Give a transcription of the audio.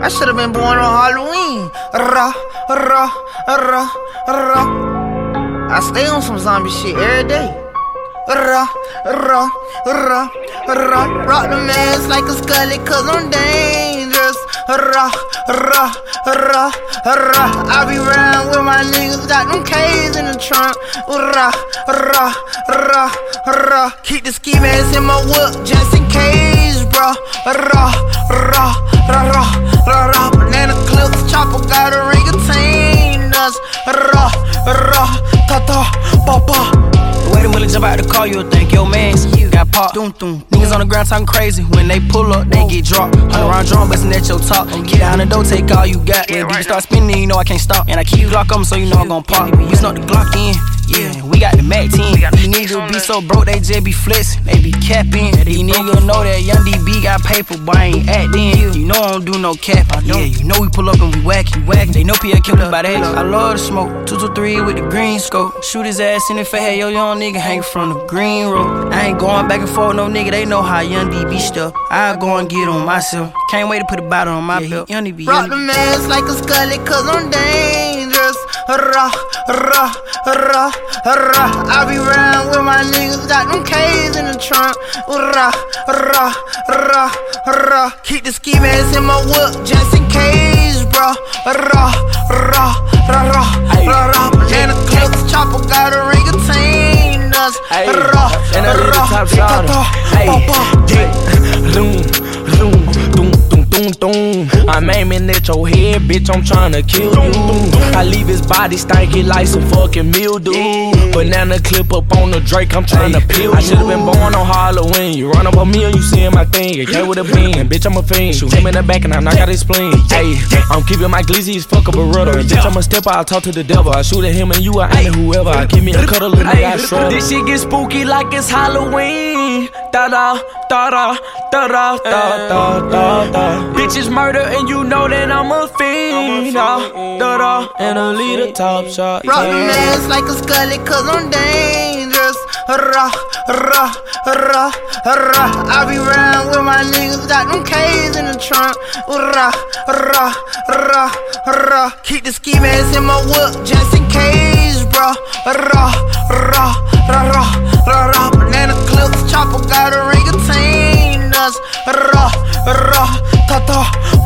I should have been born on Halloween. Rah, rah, rah, rah. I stay on some zombie shit every day. Rah, rah, rah, rah. Rock the mask like a scully, cause I'm dangerous. Rah, rah, rah, rah. I be round with my niggas, got them K's in the trunk. Rah, rah, rah, rah. Keep the ski mask in my whip just in case, bruh. Rah, rah, rah, rah, jump out the car, you'll think your man's got popped. Doom, doom. Niggas on the ground talking crazy. When they pull up, they get dropped. Hunt around drum, bustin' at your top. Get down the door, take all you got. When the start spinning, you know I can't stop. And I keep Glock on, so you know I'm gon' pop. We snuck the Glock in. Yeah, we got the Mac 10. These niggas be so broke, they just be flexing. They be capping. These niggas know that Young DB got paper, but I ain't acting. You know I don't do no cap. Yeah, you know we pull up and we whack, you whack. They know P.A. killed by the halo. I love the smoke. 223 with the green scope. Shoot his ass in the face. Hey, yo, young nigga hang from the green road. I ain't going back and forth, no nigga. They know how Young DB stuff. I go and get on myself. Can't wait to put a bottle on my belt. Young DB. Rock the mask like a scully, cause I'm dangerous. Rah, rah, hurrah, hurrah. I be round with my niggas, got them K's in the trunk. Hurrah, hurrah, hurrah, hurrah. Keep the ski mask in my whip just in case, bruh. Hurrah, hurrah, hurrah, hurrah. And the clips chopper got a ring of us. Hurrah, hurrah, top shot. Hey, yeah, loom, loom, doom, doom, doom, doom. I'm aiming at your head, bitch. I'm tryna kill you. I leave his body stanky like some fucking mildew. Banana clip up on the Drake, I'm tryna peel. I should've been born on Halloween. You run up on me and you seeing my thing. You came with a bean, bitch. I'm a fiend. Shoot him in the back and I knock out his spleen. Hey, I'm keeping my glizzy as fuck up a rudder. Bitch, I'm a stepper. I talk to the devil. I shoot at him and you, I aim at whoever. I give me a cuddle and I shrug. This shit get spooky like it's Halloween. Da da da da da da da da da. Bitches murder and you know that I'm a fiend. Uh, da da, and I lead a top shot. Yeah. Rock mask like a scully, cause I'm dangerous. Rah, rah, rah, rah. I be round with my niggas, got them K's in the trunk. Rah, rah, rah, rah. Keep the ski mask in my whip just in case, bruh. Rah, rah, rah, rah, rah, rah. Banana clips, chopper got a ring of us. Rah, rah, ta ta.